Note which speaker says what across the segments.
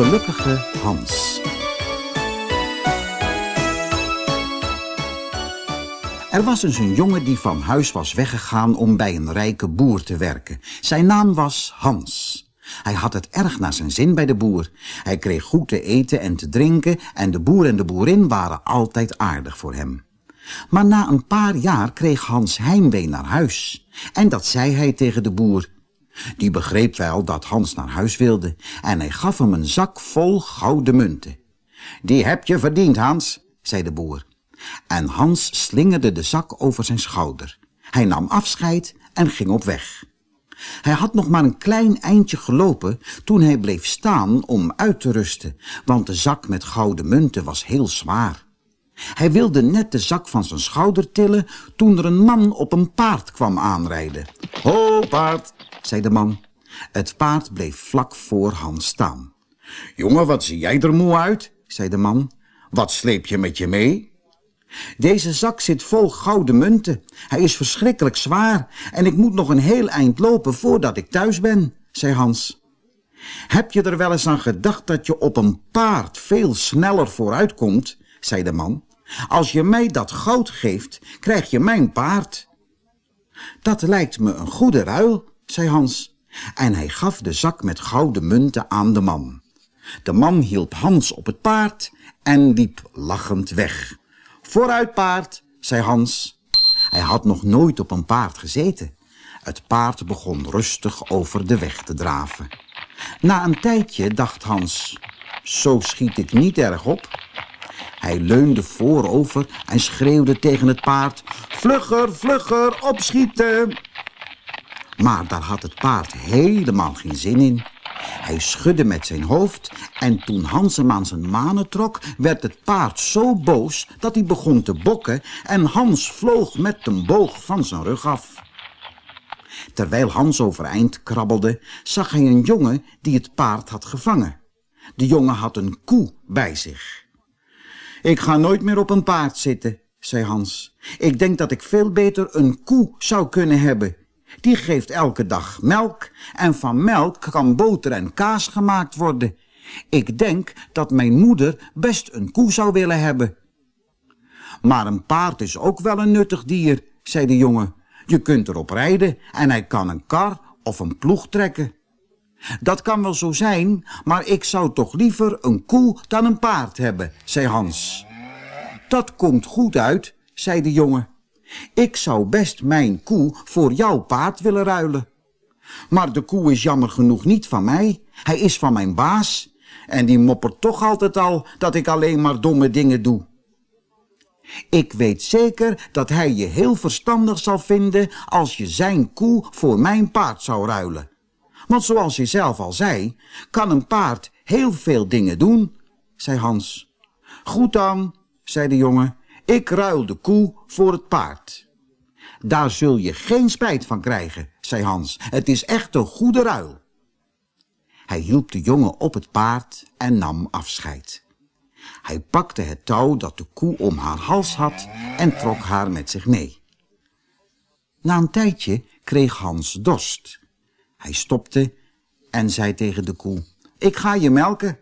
Speaker 1: Gelukkige Hans. Er was eens een jongen die van huis was weggegaan om bij een rijke boer te werken. Zijn naam was Hans. Hij had het erg naar zijn zin bij de boer. Hij kreeg goed te eten en te drinken en de boer en de boerin waren altijd aardig voor hem. Maar na een paar jaar kreeg Hans heimwee naar huis. En dat zei hij tegen de boer. Die begreep wel dat Hans naar huis wilde en hij gaf hem een zak vol gouden munten. Die heb je verdiend, Hans, zei de boer. En Hans slingerde de zak over zijn schouder. Hij nam afscheid en ging op weg. Hij had nog maar een klein eindje gelopen toen hij bleef staan om uit te rusten, want de zak met gouden munten was heel zwaar. Hij wilde net de zak van zijn schouder tillen toen er een man op een paard kwam aanrijden. Ho, paard, zei de man. Het paard bleef vlak voor Hans staan. Jongen, wat zie jij er moe uit, zei de man. Wat sleep je met je mee? Deze zak zit vol gouden munten. Hij is verschrikkelijk zwaar en ik moet nog een heel eind lopen voordat ik thuis ben, zei Hans. Heb je er wel eens aan gedacht dat je op een paard veel sneller vooruit komt, zei de man. Als je mij dat goud geeft, krijg je mijn paard. Dat lijkt me een goede ruil, zei Hans. En hij gaf de zak met gouden munten aan de man. De man hielp Hans op het paard en liep lachend weg. Vooruit paard, zei Hans. Hij had nog nooit op een paard gezeten. Het paard begon rustig over de weg te draven. Na een tijdje dacht Hans, zo schiet ik niet erg op. Hij leunde voorover en schreeuwde tegen het paard, vlugger, vlugger, opschieten. Maar daar had het paard helemaal geen zin in. Hij schudde met zijn hoofd en toen Hans hem aan zijn manen trok, werd het paard zo boos dat hij begon te bokken en Hans vloog met een boog van zijn rug af. Terwijl Hans overeind krabbelde, zag hij een jongen die het paard had gevangen. De jongen had een koe bij zich. Ik ga nooit meer op een paard zitten, zei Hans. Ik denk dat ik veel beter een koe zou kunnen hebben. Die geeft elke dag melk en van melk kan boter en kaas gemaakt worden. Ik denk dat mijn moeder best een koe zou willen hebben. Maar een paard is ook wel een nuttig dier, zei de jongen. Je kunt erop rijden en hij kan een kar of een ploeg trekken. Dat kan wel zo zijn, maar ik zou toch liever een koe dan een paard hebben, zei Hans. Dat komt goed uit, zei de jongen. Ik zou best mijn koe voor jouw paard willen ruilen. Maar de koe is jammer genoeg niet van mij. Hij is van mijn baas. En die moppert toch altijd al dat ik alleen maar domme dingen doe. Ik weet zeker dat hij je heel verstandig zal vinden als je zijn koe voor mijn paard zou ruilen. Want zoals je zelf al zei, kan een paard heel veel dingen doen, zei Hans. Goed dan, zei de jongen, ik ruil de koe voor het paard. Daar zul je geen spijt van krijgen, zei Hans. Het is echt een goede ruil. Hij hielp de jongen op het paard en nam afscheid. Hij pakte het touw dat de koe om haar hals had en trok haar met zich mee. Na een tijdje kreeg Hans dorst. Hij stopte en zei tegen de koe, ik ga je melken.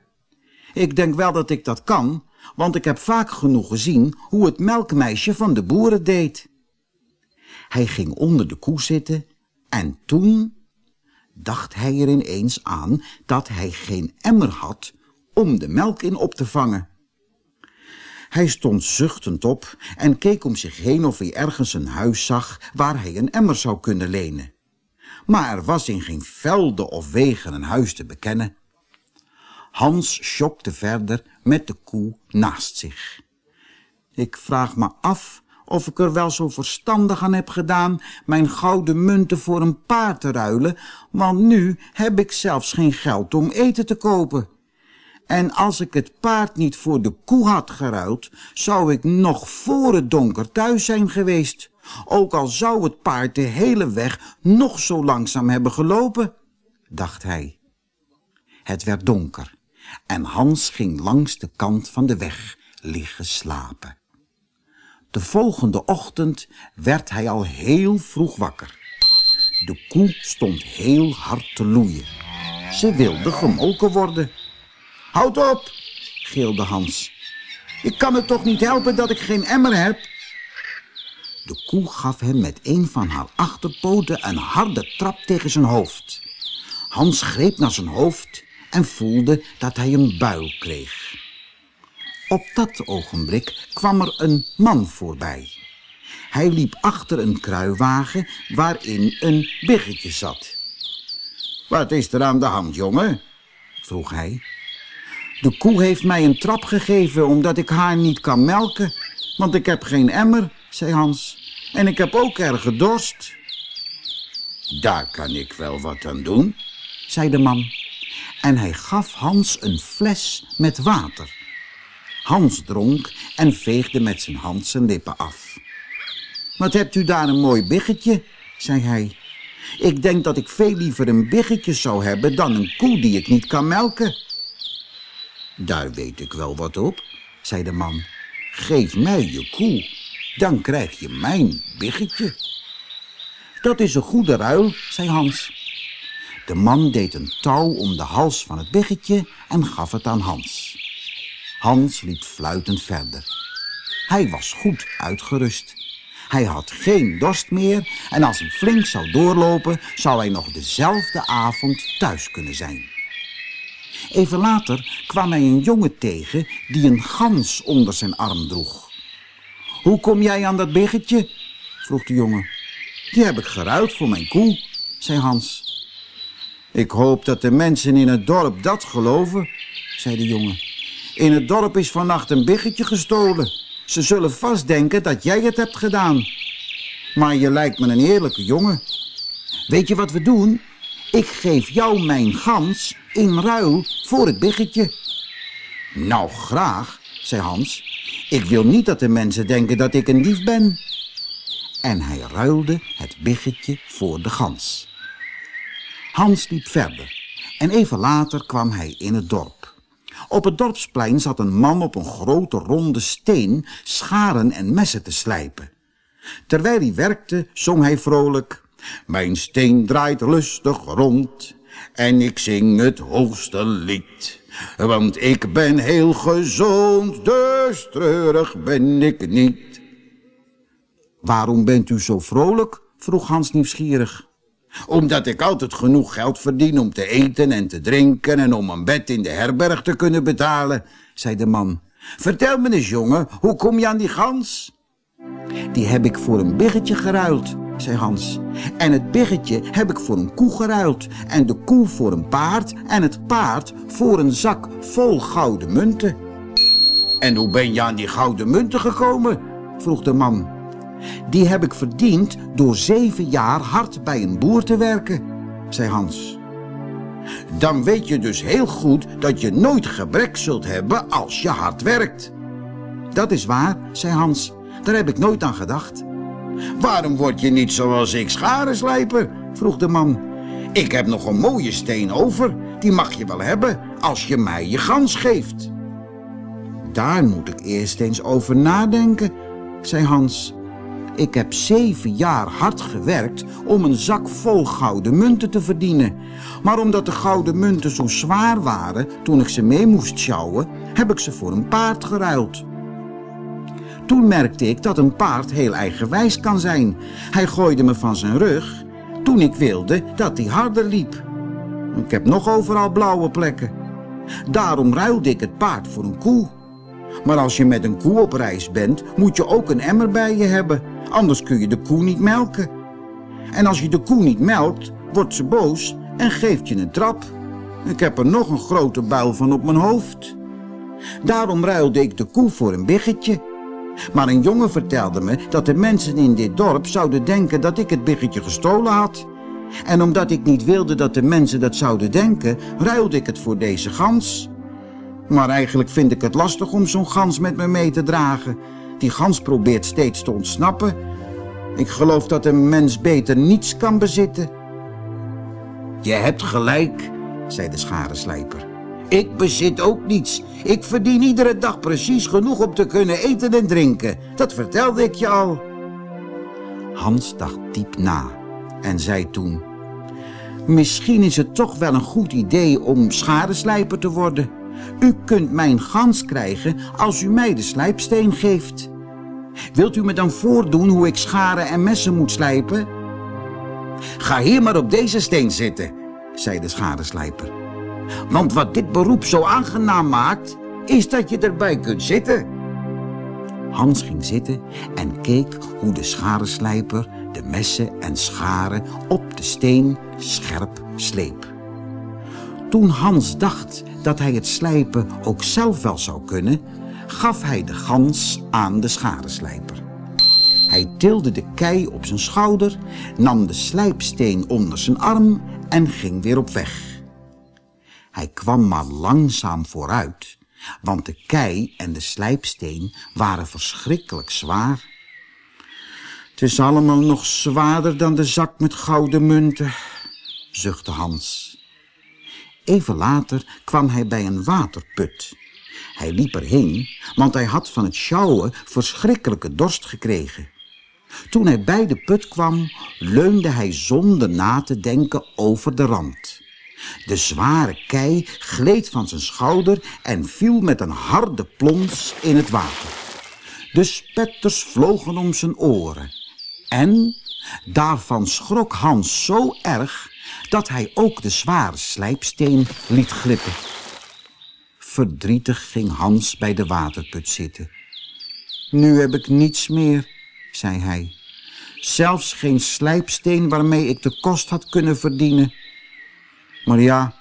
Speaker 1: Ik denk wel dat ik dat kan, want ik heb vaak genoeg gezien hoe het melkmeisje van de boeren deed. Hij ging onder de koe zitten en toen dacht hij er ineens aan dat hij geen emmer had om de melk in op te vangen. Hij stond zuchtend op en keek om zich heen of hij ergens een huis zag waar hij een emmer zou kunnen lenen. Maar er was in geen velden of wegen een huis te bekennen. Hans sjokte verder met de koe naast zich. Ik vraag me af of ik er wel zo verstandig aan heb gedaan mijn gouden munten voor een paard te ruilen, want nu heb ik zelfs geen geld om eten te kopen. En als ik het paard niet voor de koe had geruild, zou ik nog voor het donker thuis zijn geweest, ook al zou het paard de hele weg nog zo langzaam hebben gelopen, dacht hij. Het werd donker en Hans ging langs de kant van de weg liggen slapen. De volgende ochtend werd hij al heel vroeg wakker. De koe stond heel hard te loeien. Ze wilde gemolken worden. Houd op, gilde Hans. Ik kan het toch niet helpen dat ik geen emmer heb? De koe gaf hem met een van haar achterpoten een harde trap tegen zijn hoofd. Hans greep naar zijn hoofd en voelde dat hij een buil kreeg. Op dat ogenblik kwam er een man voorbij. Hij liep achter een kruiwagen waarin een biggetje zat. Wat is er aan de hand, jongen? vroeg hij. De koe heeft mij een trap gegeven omdat ik haar niet kan melken, want ik heb geen emmer, zei Hans. En ik heb ook erge dorst. Daar kan ik wel wat aan doen, zei de man. En hij gaf Hans een fles met water. Hans dronk en veegde met zijn hand zijn lippen af. Wat hebt u daar een mooi biggetje, zei hij. Ik denk dat ik veel liever een biggetje zou hebben dan een koe die ik niet kan melken. Daar weet ik wel wat op, zei de man. Geef mij je koe, dan krijg je mijn biggetje. Dat is een goede ruil, zei Hans. De man deed een touw om de hals van het biggetje en gaf het aan Hans. Hans liep fluitend verder. Hij was goed uitgerust. Hij had geen dorst meer en als hij flink zou doorlopen... zou hij nog dezelfde avond thuis kunnen zijn. Even later kwam hij een jongen tegen die een gans onder zijn arm droeg. Hoe kom jij aan dat biggetje? vroeg de jongen. Die heb ik geruild voor mijn koe, zei Hans. Ik hoop dat de mensen in het dorp dat geloven, zei de jongen. In het dorp is vannacht een biggetje gestolen. Ze zullen vast denken dat jij het hebt gedaan. Maar je lijkt me een eerlijke jongen. Weet je wat we doen? Ik geef jou mijn gans in ruil voor het biggetje. Nou, graag, zei Hans. Ik wil niet dat de mensen denken dat ik een dief ben. En hij ruilde het biggetje voor de gans. Hans liep verder en even later kwam hij in het dorp. Op het dorpsplein zat een man op een grote ronde steen scharen en messen te slijpen. Terwijl hij werkte, zong hij vrolijk... Mijn steen draait lustig rond en ik zing het hoogste lied. Want ik ben heel gezond, dus treurig ben ik niet. Waarom bent u zo vrolijk? vroeg Hans nieuwsgierig. Omdat ik altijd genoeg geld verdien om te eten en te drinken en om een bed in de herberg te kunnen betalen, zei de man. Vertel me eens, jongen, hoe kom je aan die gans? Die heb ik voor een biggetje geruild, zei Hans. En het biggetje heb ik voor een koe geruild. En de koe voor een paard. En het paard voor een zak vol gouden munten. En hoe ben je aan die gouden munten gekomen? vroeg de man. Die heb ik verdiend door zeven jaar hard bij een boer te werken, zei Hans. Dan weet je dus heel goed dat je nooit gebrek zult hebben als je hard werkt. Dat is waar, zei Hans. Daar heb ik nooit aan gedacht. Waarom word je niet zoals ik scharenslijper? vroeg de man. Ik heb nog een mooie steen over. Die mag je wel hebben als je mij je gans geeft. Daar moet ik eerst eens over nadenken, zei Hans. Ik heb zeven jaar hard gewerkt om een zak vol gouden munten te verdienen. Maar omdat de gouden munten zo zwaar waren toen ik ze mee moest sjouwen, heb ik ze voor een paard geruild. Toen merkte ik dat een paard heel eigenwijs kan zijn. Hij gooide me van zijn rug toen ik wilde dat hij harder liep. Ik heb nog overal blauwe plekken. Daarom ruilde ik het paard voor een koe. Maar als je met een koe op reis bent, moet je ook een emmer bij je hebben. Anders kun je de koe niet melken. En als je de koe niet melkt, wordt ze boos en geeft je een trap. Ik heb er nog een grote buil van op mijn hoofd. Daarom ruilde ik de koe voor een biggetje. Maar een jongen vertelde me dat de mensen in dit dorp zouden denken dat ik het biggetje gestolen had. En omdat ik niet wilde dat de mensen dat zouden denken, ruilde ik het voor deze gans. Maar eigenlijk vind ik het lastig om zo'n gans met me mee te dragen. Die gans probeert steeds te ontsnappen. Ik geloof dat een mens beter niets kan bezitten. Je hebt gelijk, zei de scharenslijper. Ik bezit ook niets. Ik verdien iedere dag precies genoeg om te kunnen eten en drinken. Dat vertelde ik je al. Hans dacht diep na en zei toen... Misschien is het toch wel een goed idee om scharenslijper te worden. U kunt mijn gans krijgen als u mij de slijpsteen geeft. Wilt u me dan voordoen hoe ik scharen en messen moet slijpen? Ga hier maar op deze steen zitten, zei de scharenslijper. Want wat dit beroep zo aangenaam maakt, is dat je erbij kunt zitten. Hans ging zitten en keek hoe de scharenslijper de messen en scharen op de steen scherp sleep. Toen Hans dacht dat hij het slijpen ook zelf wel zou kunnen, gaf hij de gans aan de scharenslijper. Hij tilde de kei op zijn schouder, nam de slijpsteen onder zijn arm en ging weer op weg. Hij kwam maar langzaam vooruit, want de kei en de slijpsteen waren verschrikkelijk zwaar. Het is allemaal nog zwaarder dan de zak met gouden munten, zuchtte Hans. Even later kwam hij bij een waterput. Hij liep erheen, want hij had van het sjouwen verschrikkelijke dorst gekregen. Toen hij bij de put kwam, leunde hij zonder na te denken over de rand. De zware kei gleed van zijn schouder en viel met een harde plons in het water. De spetters vlogen om zijn oren. En daarvan schrok Hans zo erg dat hij ook de zware slijpsteen liet glippen. Verdrietig ging Hans bij de waterput zitten. Nu heb ik niets meer, zei hij. Zelfs geen slijpsteen waarmee ik de kost had kunnen verdienen. Maar ja,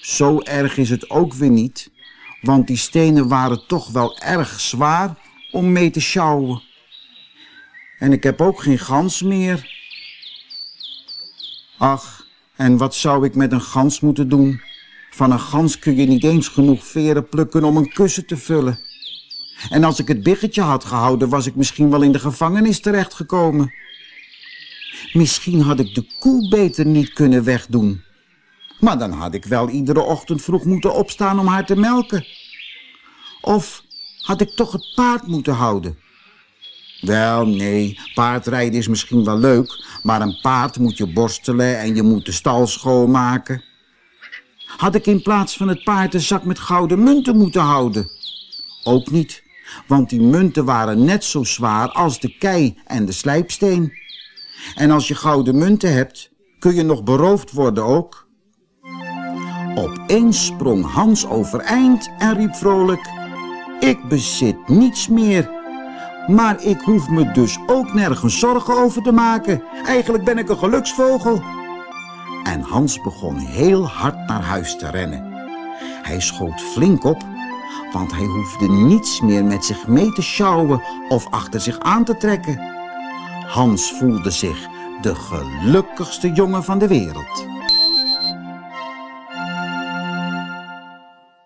Speaker 1: zo erg is het ook weer niet, want die stenen waren toch wel erg zwaar om mee te sjouwen. En ik heb ook geen gans meer. Ach, en wat zou ik met een gans moeten doen? Van een gans kun je niet eens genoeg veren plukken om een kussen te vullen. En als ik het biggetje had gehouden, was ik misschien wel in de gevangenis terechtgekomen. Misschien had ik de koe beter niet kunnen wegdoen. Maar dan had ik wel iedere ochtend vroeg moeten opstaan om haar te melken. Of had ik toch het paard moeten houden? Wel, nee, paardrijden is misschien wel leuk, maar een paard moet je borstelen en je moet de stal schoonmaken. Had ik in plaats van het paard een zak met gouden munten moeten houden? Ook niet, want die munten waren net zo zwaar als de kei en de slijpsteen. En als je gouden munten hebt, kun je nog beroofd worden ook. Opeens sprong Hans overeind en riep vrolijk... Ik bezit niets meer maar ik hoef me dus ook nergens zorgen over te maken. Eigenlijk ben ik een geluksvogel. En Hans begon heel hard naar huis te rennen. Hij schoot flink op, want hij hoefde niets meer met zich mee te sjouwen of achter zich aan te trekken. Hans voelde zich de gelukkigste jongen van de wereld.